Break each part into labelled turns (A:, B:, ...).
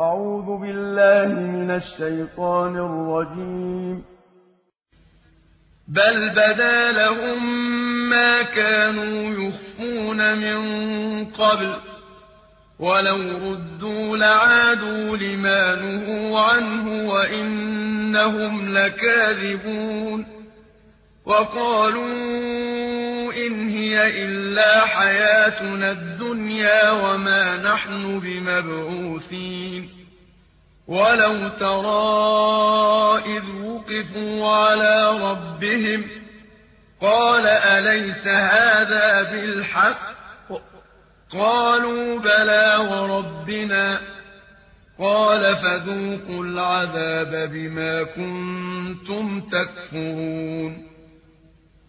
A: أعوذ بالله من الشيطان الرجيم.
B: بل بدا لهم ما كانوا يخفون من قبل ولو ردوا لعادوا لما نهوا عنه وإنهم لكاذبون وقالوا إن هي إلا حياتنا الدنيا وما نحن بمبعوثين ولو ترى إذ وقفوا على ربهم قال أليس هذا بالحق قالوا بلى وربنا قال فذوقوا العذاب بما كنتم تكفرون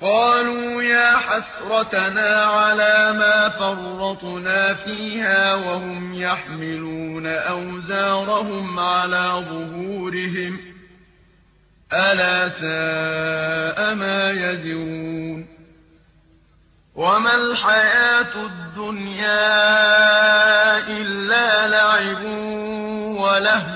B: قالوا يا حسرتنا على ما فرطنا فيها وهم يحملون أوزارهم على ظهورهم. ألا ساء ما يزرون وما الحياة الدنيا إلا لعب ولهو